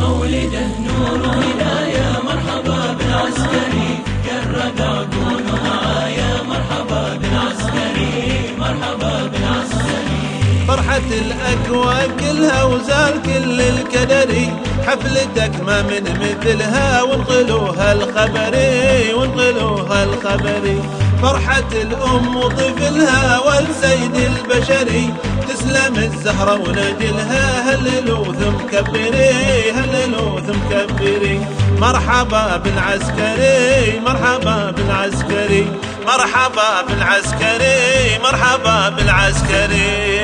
مولده نور هنا يا مرحبا بالعسكري. قرب عقولها يا مرحبا بالعسكري مرحبا بالعسكري. فرحة الأكوان كلها وزار كل الكدري حفلتك ما من مثلها وانقلوها الخبري وانقلوها الخبري. فرحة الأم وطفلها والسيد البشري. تسلم الزهرة ونجلها هللوا ثم كبري هللوا ثم كبري. مرحبا بالعسكري مرحبا بالعسكري. مرحبا بالعسكري مرحبا بالعسكري.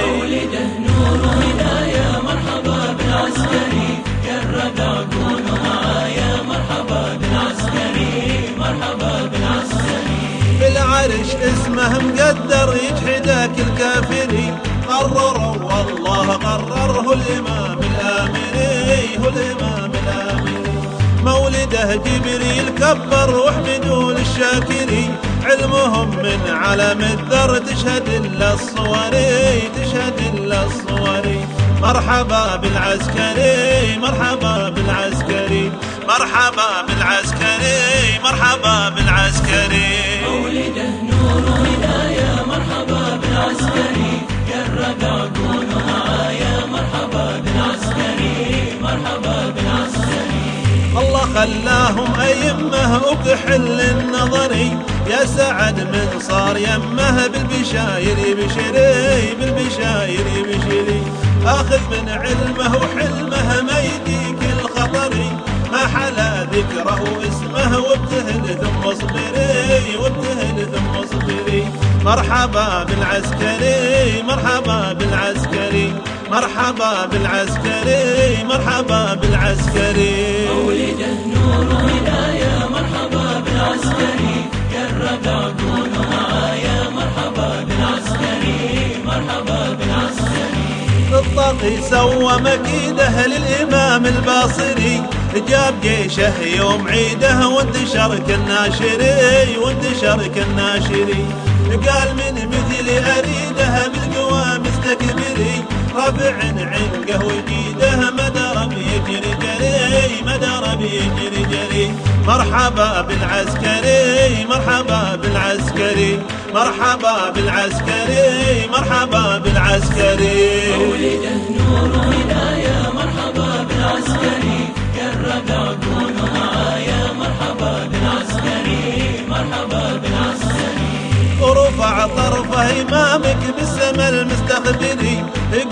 بالعرش اسمه مقدر يجحدك الكافري. قرروا والله قرره الإمام الآمري هو الإمام الآمري. مولده جبريل كبر واحمدوا للشاكري علمهم من علم الذر تشهد إلا الصوري تشهد إلا الصوري. مرحبا بالعسكري مرحبا بالعسكري. مرحبا بالعسكري مرحبا بالعسكري خلاهم أيمه وكحل النظري يا سعد من صار يمه بالبشاير بشري بالبشاير بشري. آخذ من علمه وحلمه ما يديك الخطري ما حلا ذكره اسمه وابتهل ثم اصبري وابتهل ثم اصبري. مرحبا بالعسكري مرحبا بالعسكري. مرحبا بالعسكري مرحبا بالعسكري. سوى مكيده للإمام الباصري. جاب جيشه يوم عيده وانتشر كالناشري وانتشر كالناشري قال من مثلي أريده بالقوى مستكبري رفع عنقه وجيده مدر بيجري جري مدر بيجري جري. مرحبا بالعسكري مرحبا مرحبا بالعسكري مرحبا بالعسكري. مولده نور وهداية مرحبا بالعسكري. الربع كونوا معايا مرحبا بالعسكري مرحبا بالعسكري. ورفع طرفه إمامك بالسما المستقبلي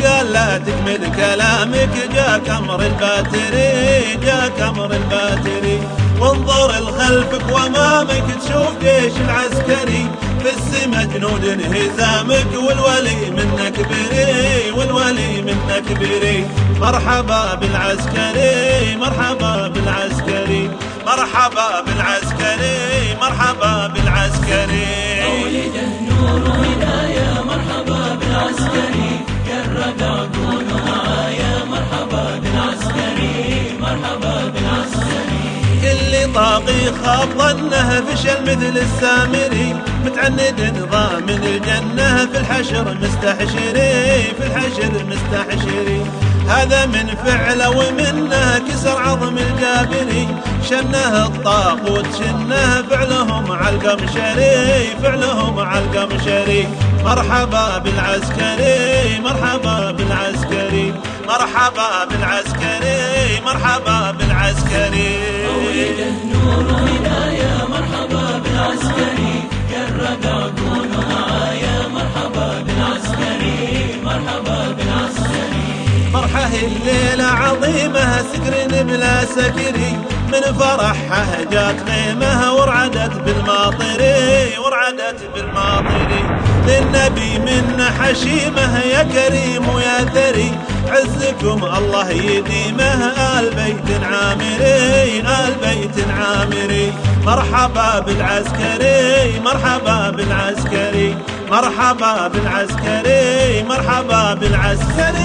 قال لا تكمل كلامك جاك أمر الباتري جاك أمر الباتري وانظر لخلفك وأمامك تشوف جيش العسكري. السما جنود انهزامك والولي منك بري والولي منك بري مرحبا بالعسكري مرحبا بالعسكري. مرحبا بالعسكري مرحبا بالعسكري. كل طاغي خاب ظنه فشل مثل السامري. متعند ضامن الجنة في الحشر مستحشري في الحشر مستحشري هذا من فعله ومنه كسر عظم الجابري. شنه الطاغوت شنه فعلهم على القمشري فعلهم على القمشري. مرحبا بالعسكري مرحبا بالعسكري. مرحبا بالعسكري مرحبا بالعسكري. الليلة عظيمة سكر بلا سكري من فرحها جات غيمة ورعدت بالماطري ورعدت بالماطري للنبي من حشيمة يا كريم ويا ثري عزكم الله يديمه آل بيت عامري آل بيت عامري مرحبا بالعسكري مرحبا بالعسكري مرحبا بالعسكري مرحبا بالعسكري